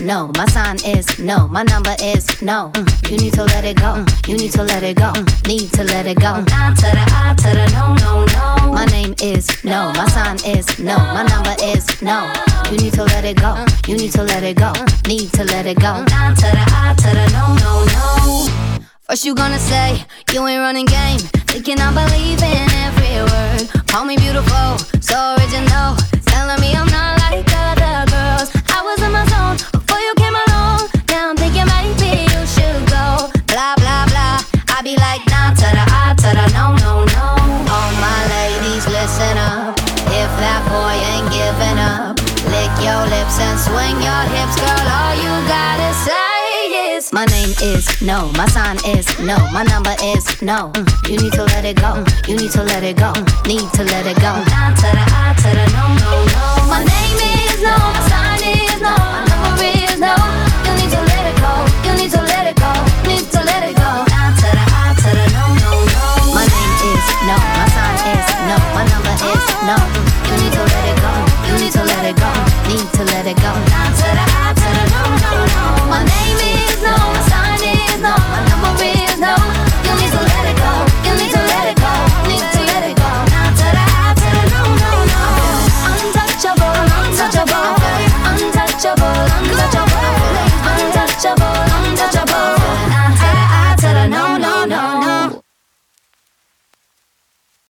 no. My sign is no. My number is no. Mm, you need to let it go. Mm, you need to let it go. Mm, need to let it go. To the I to the no, no, no. My name is no. My sign is no. My number is no. You need to let it go. You need to let it go. Need to let it go. Nah to the I to the no, no, no. First you gonna say you ain't running game, thinking I believe in be like nah to the I to the no no no. All my ladies, listen up. If that boy ain't giving up, lick your lips and swing your hips, girl. All you gotta say is my name is no. My sign is no. My number is no. Mm, you need to let it go. Mm, you need to let it go. Mm, need to let it go. Nah to the I to the no no no. My name no.